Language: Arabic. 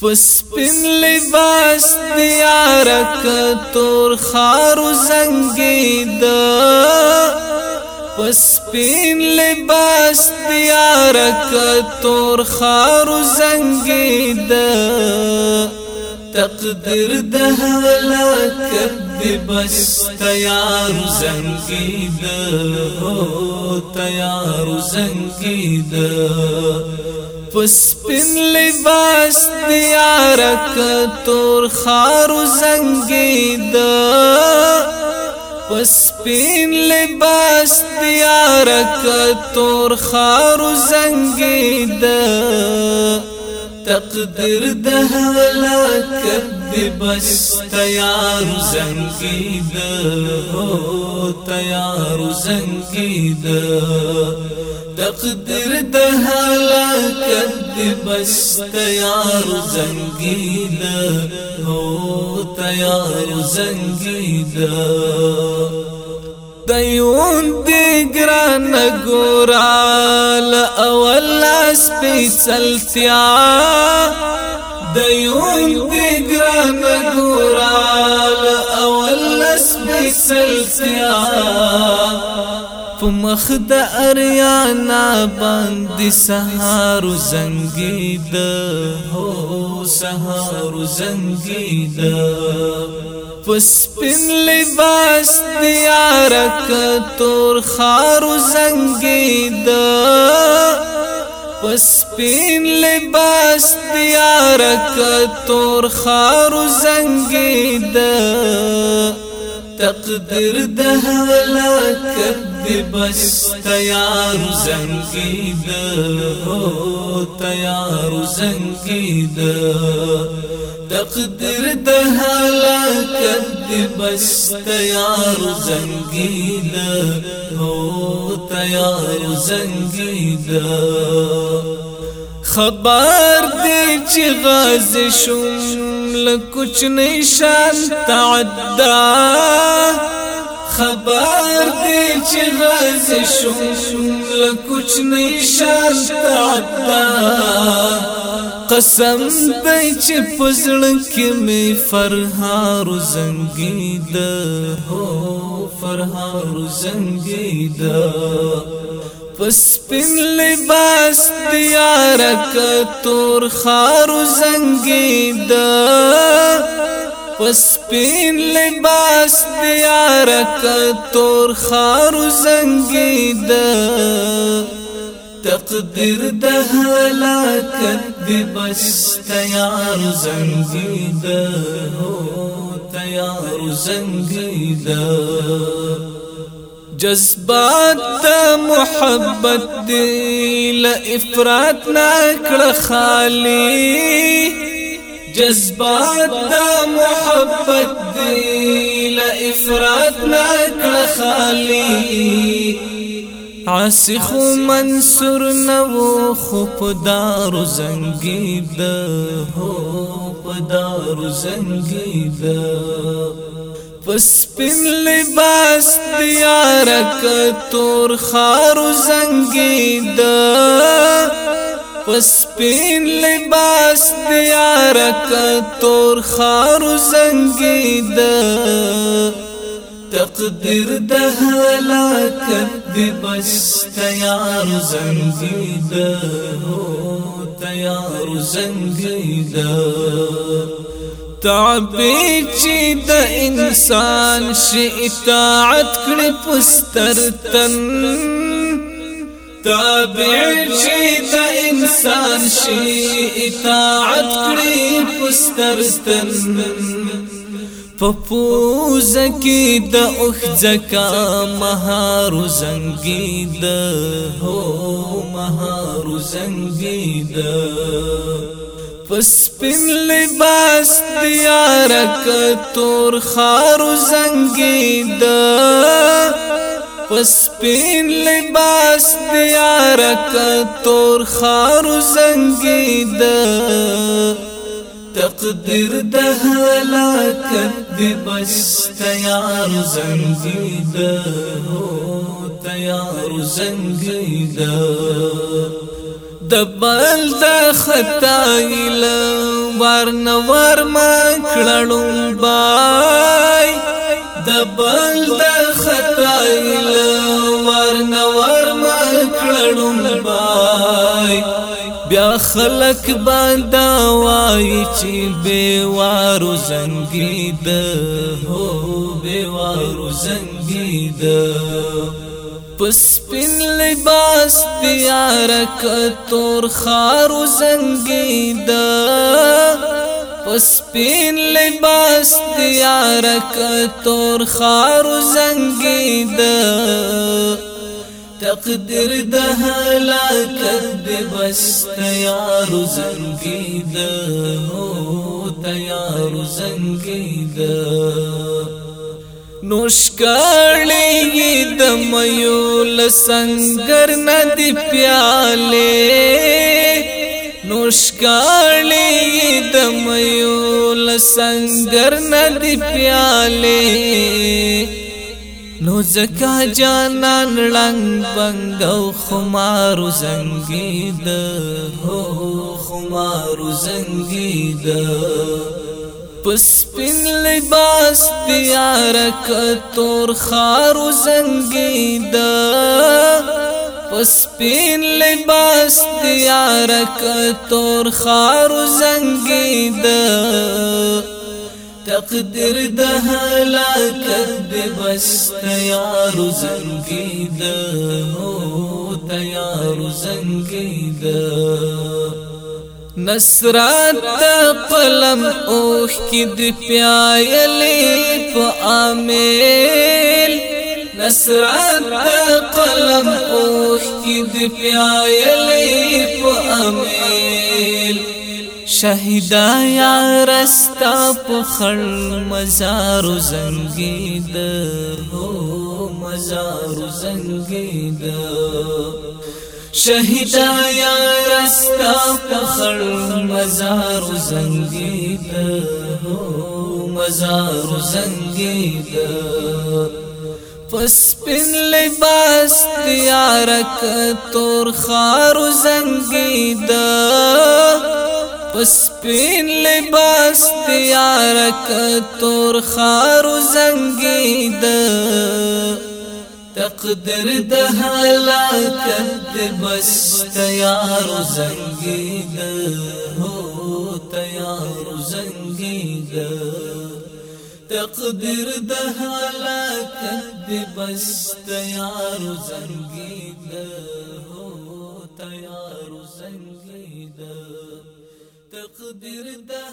فسپن لباس دیارک تور خارو زنگید فسپن لباس دیارک تور خارو زنگید تقدیر ده هلاکت دی بس تیار زنگید تیار زنگید پسپن لباس دیارک تور خارو زنگید پسپن لباس دیارک تور خارو زنگید تقدیر ده هلاکت دی بس تیار زنگید تیار زنگید تقدیر د هلاکت دی بس تیار زنگید هو تیار زنگید دیون دی گران گورال اول سپیڅلتیا دیون دی گران گورال اول په مخ د اریانا باندې سهار زنګید هو سهار زنګید پس پن لباس دیار کتور خار زنګید پس پن لباس دیار کتور خار زنګید تقدیر ده هلاکت دی بس تیار زنگید هو تیار زنگید تقدیر ده هلاکت دی بس تیار زنگید هو تیار زنگید خبر دی چې غاز شوم لکوچ نشان تعدا خبر دی چې غاز شوم لکوچ نشان تعدا قسم دی چې پزړ کې می فرهار زنګید هو فرهار زنګید پسپن لباس دیارک تور خارو زنگید پسپن لباس دیارک تور خارو زنگید تقدیر ده هلاکت دی بس تیار زنگید تیار زنگید جذبات د محبت دی ل افراط نکړه خالی جذبات د محبت دی ل افراط نکړه خالی عاصخ منصور نو خو پدار زنګید هو پدار زنګید پسپن لباس دیارک تور خارو زنگید پسپن لباس دیارک تور خارو زنگید تقدیر ده هلاکت دی بس تیار زنگید تیار زنگید تعبیر چې د انسان شي اطاعت کړي پسترتن تعبیر چې د انسان شي اطاعت کړي پسترتن پپوز کی د اوخ زکا مهار زنګید هو مهار زنګید پسپن لباس دیارک تور خارو زنگید پسپن لباس دیارک تور خارو زنگید تقدیر ده هلاکت دی بس تیار زنگید تیار زنگید د بل د خدای ورن ور ما کړړم بای. د بل د خدای ورن ور ما کړړم بای. بیا خلق باندې وای چې به وارو زنګید هو به وارو زنګید پسپن لباس دیار کتور خارو زنگید پسپن لباس دیار کتور خارو زنگید تقدیر د هلاکت د بس تیار زنگید هو تیار نوشکړې د ميو لسنګر ندی پیاله نوشکړې د ميو لسنګر ندی پیاله نو زکا جانان لنګ بنګو خمارو زنګید هو خمارو زنګید پسپن لباس دیار کتور خارو زنگید پسپن لباس دیار کتور خارو زنگید. تقدیر د هلاکت د بس تیار زنگید. تیار زنگید. نصرت قلم اوخ کی د پیایلې په امیل نصرت قلم د پیایلې په امیل شهیدا یا رستا په خړ مزار زنګید هو مزار زنګید شهیدا یا رستا پخړ مزار زنګید هو مزار زنګید پسپن لباس تیارک تور خار زنګید پسپن لباس تیارک تور خار زنګید تقدر د هلاکت د بس تیار زنګید هو تیار زنګید تقدر د هلاکت د بس تیار زنګید هو تیار زنګید تقدر د هلاکت